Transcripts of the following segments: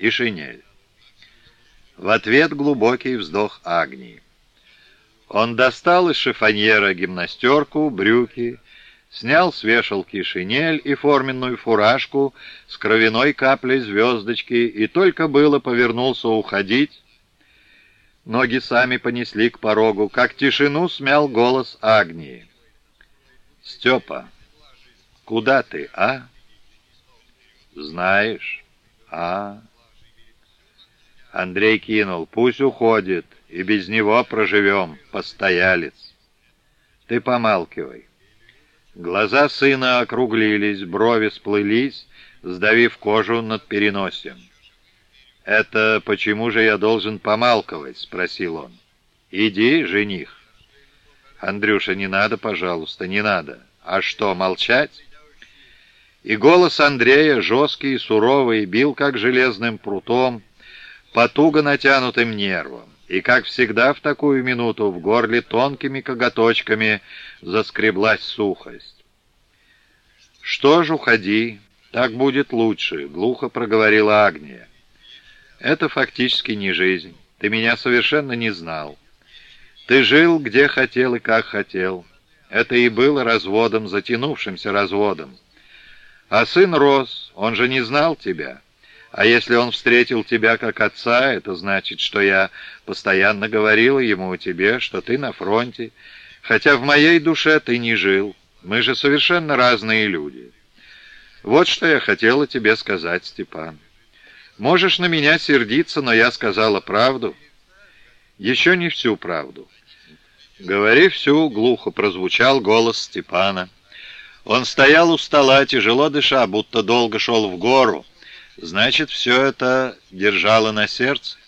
и шинель. В ответ глубокий вздох Агнии. Он достал из шифоньера гимнастерку, брюки, снял с вешалки шинель и форменную фуражку с кровяной каплей звездочки и только было повернулся уходить, ноги сами понесли к порогу, как тишину смял голос Агнии. «Степа, куда ты, а?» «Знаешь, а?» Андрей кинул. «Пусть уходит, и без него проживем, постоялец. Ты помалкивай». Глаза сына округлились, брови сплылись, сдавив кожу над переносием. «Это почему же я должен помалковать?» — спросил он. «Иди, жених». «Андрюша, не надо, пожалуйста, не надо. А что, молчать?» И голос Андрея, жесткий и суровый, бил как железным прутом, по туго натянутым нервам. И, как всегда в такую минуту, в горле тонкими коготочками заскреблась сухость. «Что ж, уходи, так будет лучше», — глухо проговорила Агния. «Это фактически не жизнь. Ты меня совершенно не знал. Ты жил, где хотел и как хотел. Это и было разводом, затянувшимся разводом. А сын рос, он же не знал тебя». А если он встретил тебя как отца, это значит, что я постоянно говорила ему о тебе, что ты на фронте, хотя в моей душе ты не жил. Мы же совершенно разные люди. Вот что я хотела тебе сказать, Степан. Можешь на меня сердиться, но я сказала правду. Еще не всю правду. Говори всю, глухо прозвучал голос Степана. Он стоял у стола, тяжело дыша, будто долго шел в гору, Значит, все это держало на сердце?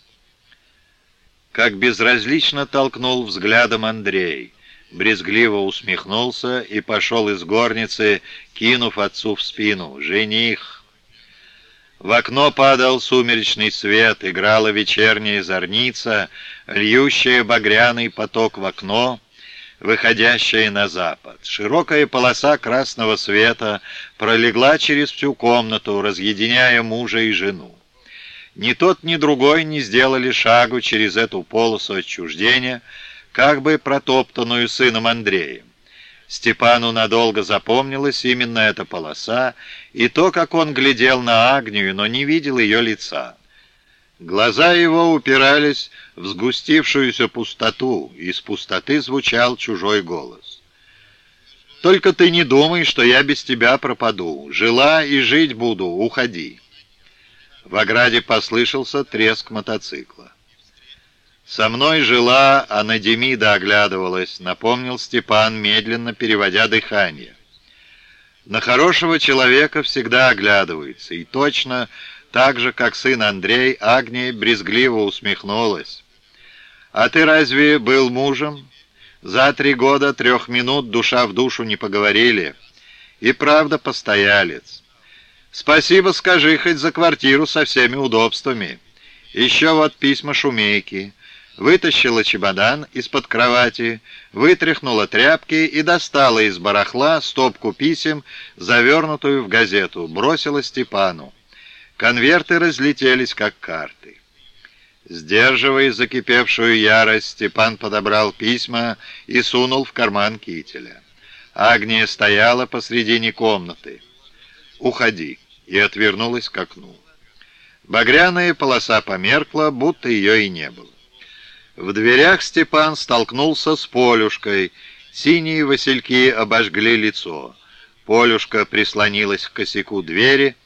Как безразлично толкнул взглядом Андрей. Брезгливо усмехнулся и пошел из горницы, кинув отцу в спину. «Жених!» В окно падал сумеречный свет, играла вечерняя зорница, льющая багряный поток в окно — выходящая на запад. Широкая полоса красного света пролегла через всю комнату, разъединяя мужа и жену. Ни тот, ни другой не сделали шагу через эту полосу отчуждения, как бы протоптанную сыном Андреем. Степану надолго запомнилась именно эта полоса и то, как он глядел на Агнию, но не видел ее лица. Глаза его упирались в сгустившуюся пустоту, из пустоты звучал чужой голос. «Только ты не думай, что я без тебя пропаду. Жила и жить буду, уходи». В ограде послышался треск мотоцикла. «Со мной жила, а на Демида оглядывалась», — напомнил Степан, медленно переводя дыхание. «На хорошего человека всегда оглядывается, и точно так же, как сын Андрей, Агния брезгливо усмехнулась. «А ты разве был мужем? За три года трех минут душа в душу не поговорили. И правда постоялец. Спасибо скажи хоть за квартиру со всеми удобствами. Еще вот письма шумейки». Вытащила чемодан из-под кровати, вытряхнула тряпки и достала из барахла стопку писем, завернутую в газету, бросила Степану. Конверты разлетелись, как карты. Сдерживая закипевшую ярость, Степан подобрал письма и сунул в карман кителя. Агния стояла посредине комнаты. «Уходи!» и отвернулась к окну. Багряная полоса померкла, будто ее и не было. В дверях Степан столкнулся с Полюшкой. Синие васильки обожгли лицо. Полюшка прислонилась к косяку двери,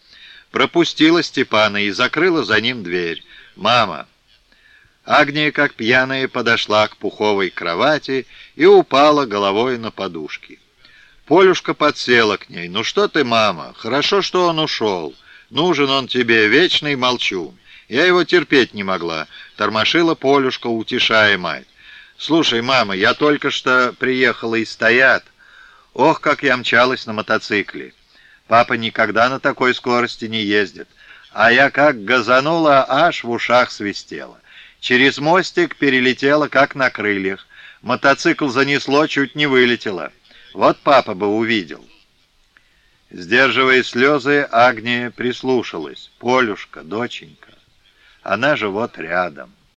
пропустила Степана и закрыла за ним дверь. «Мама!» Агния, как пьяная, подошла к пуховой кровати и упала головой на подушки. Полюшка подсела к ней. «Ну что ты, мама? Хорошо, что он ушел. Нужен он тебе, вечный молчун. Я его терпеть не могла», — тормошила Полюшка, утешая мать. «Слушай, мама, я только что приехала и стоят. Ох, как я мчалась на мотоцикле. Папа никогда на такой скорости не ездит. А я как газанула, аж в ушах свистела. Через мостик перелетела, как на крыльях. Мотоцикл занесло, чуть не вылетело. Вот папа бы увидел. Сдерживая слезы, Агния прислушалась. «Полюшка, доченька». Она же вот рядом.